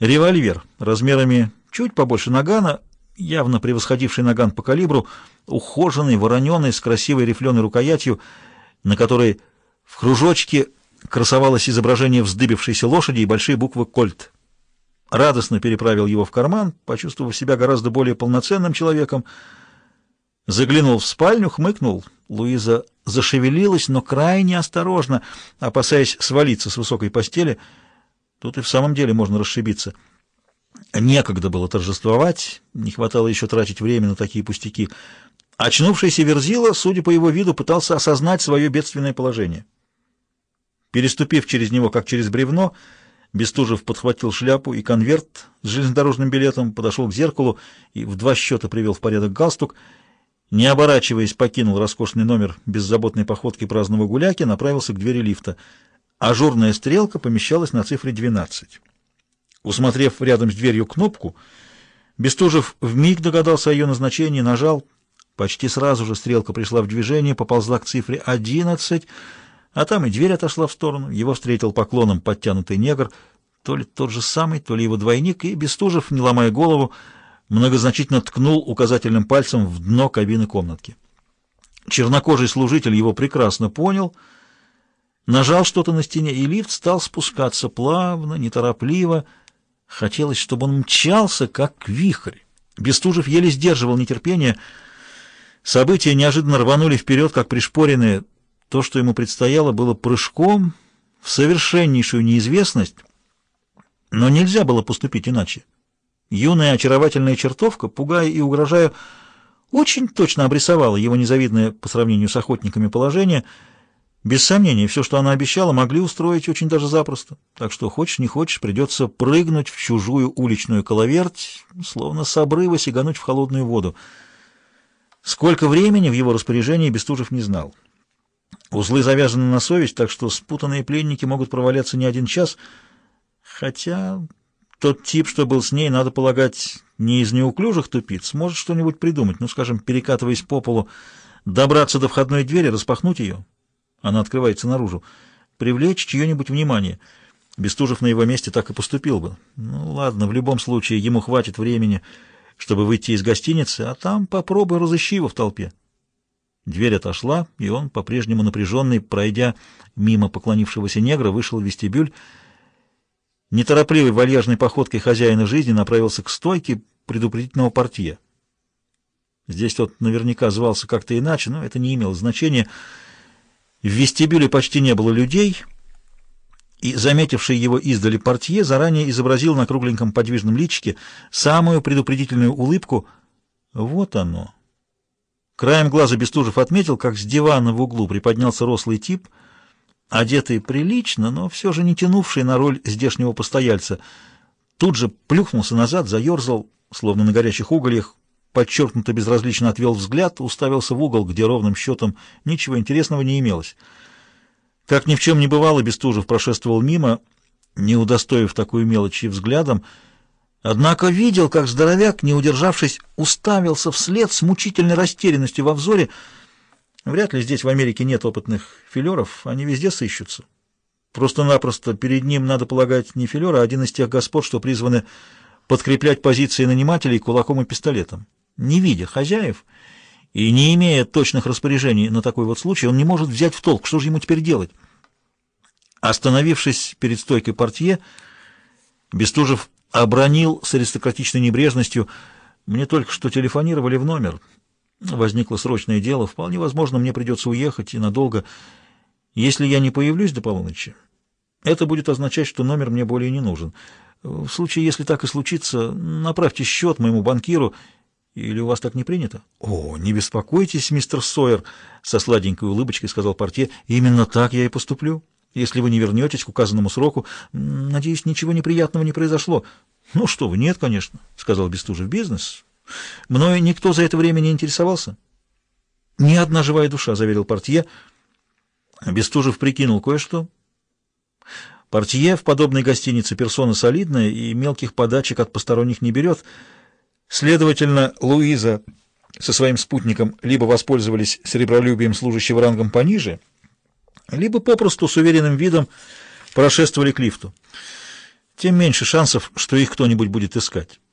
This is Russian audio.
Револьвер размерами чуть побольше нагана, явно превосходивший наган по калибру, ухоженный, вороненый, с красивой рифленой рукоятью, на которой в кружочке красовалось изображение вздыбившейся лошади и большие буквы «Кольт». Радостно переправил его в карман, почувствовав себя гораздо более полноценным человеком, заглянул в спальню, хмыкнул. Луиза зашевелилась, но крайне осторожно, опасаясь свалиться с высокой постели. Тут и в самом деле можно расшибиться. Некогда было торжествовать, не хватало еще тратить время на такие пустяки. Очнувшийся Верзила, судя по его виду, пытался осознать свое бедственное положение. Переступив через него, как через бревно, Бестужев подхватил шляпу и конверт с железнодорожным билетом, подошел к зеркалу и в два счета привел в порядок галстук, не оборачиваясь, покинул роскошный номер беззаботной походки праздного гуляки, направился к двери лифта. Ажурная стрелка помещалась на цифре 12. Усмотрев рядом с дверью кнопку, Бестужев вмиг догадался о ее назначении, нажал. Почти сразу же стрелка пришла в движение, поползла к цифре 11, а там и дверь отошла в сторону. Его встретил поклоном подтянутый негр, то ли тот же самый, то ли его двойник, и Бестужев, не ломая голову, многозначительно ткнул указательным пальцем в дно кабины комнатки. Чернокожий служитель его прекрасно понял, нажал что-то на стене, и лифт стал спускаться плавно, неторопливо. Хотелось, чтобы он мчался, как вихрь. Бестужев еле сдерживал нетерпение. События неожиданно рванули вперед, как пришпоренные. То, что ему предстояло, было прыжком в совершеннейшую неизвестность, но нельзя было поступить иначе. Юная очаровательная чертовка, пугая и угрожая, очень точно обрисовала его незавидное по сравнению с охотниками положение. Без сомнения, все, что она обещала, могли устроить очень даже запросто. Так что, хочешь не хочешь, придется прыгнуть в чужую уличную коловерть, словно с обрыва сигануть в холодную воду. Сколько времени в его распоряжении Бестужев не знал. Узлы завязаны на совесть, так что спутанные пленники могут проваляться не один час, хотя тот тип, что был с ней, надо полагать, не из неуклюжих тупиц, может что-нибудь придумать, ну, скажем, перекатываясь по полу, добраться до входной двери, распахнуть ее, она открывается наружу, привлечь чье-нибудь внимание. Бестужев на его месте так и поступил бы. Ну, ладно, в любом случае ему хватит времени, чтобы выйти из гостиницы, а там попробуй разыщи его в толпе. Дверь отошла, и он, по-прежнему напряженный, пройдя мимо поклонившегося негра, вышел в вестибюль, неторопливой вальяжной походкой хозяина жизни направился к стойке предупредительного портье. Здесь тот наверняка звался как-то иначе, но это не имело значения. В вестибюле почти не было людей, и, заметивший его издали портье, заранее изобразил на кругленьком подвижном личике самую предупредительную улыбку. Вот оно. Краем глаза Бестужев отметил, как с дивана в углу приподнялся рослый тип — одетый прилично, но все же не тянувший на роль здешнего постояльца, тут же плюхнулся назад, заерзал, словно на горячих угольях, подчеркнуто безразлично отвел взгляд, уставился в угол, где ровным счетом ничего интересного не имелось. Как ни в чем не бывало, Бестужев прошествовал мимо, не удостоив такую мелочи взглядом, однако видел, как здоровяк, не удержавшись, уставился вслед с мучительной растерянностью во взоре, Вряд ли здесь в Америке нет опытных филеров, они везде сыщутся. Просто-напросто перед ним, надо полагать, не филер, а один из тех господ, что призваны подкреплять позиции нанимателей кулаком и пистолетом. Не видя хозяев и не имея точных распоряжений на такой вот случай, он не может взять в толк, что же ему теперь делать. Остановившись перед стойкой портье, Бестужев обронил с аристократичной небрежностью «Мне только что телефонировали в номер». Возникло срочное дело. Вполне возможно, мне придется уехать и надолго. Если я не появлюсь до полуночи, это будет означать, что номер мне более не нужен. В случае, если так и случится, направьте счет моему банкиру. Или у вас так не принято? — О, не беспокойтесь, мистер Сойер, — со сладенькой улыбочкой сказал портье. — Именно так я и поступлю. Если вы не вернетесь к указанному сроку, надеюсь, ничего неприятного не произошло. — Ну что вы, нет, конечно, — сказал Бестужев. — Бизнес. Мною никто за это время не интересовался? Ни одна живая душа, заверил портье. Бестужев прикинул кое-что. Портье в подобной гостинице персона солидная и мелких подачек от посторонних не берет. Следовательно, Луиза со своим спутником либо воспользовались серебролюбием служащего рангом пониже, либо попросту с уверенным видом прошествовали к лифту. тем меньше шансов, что их кто-нибудь будет искать.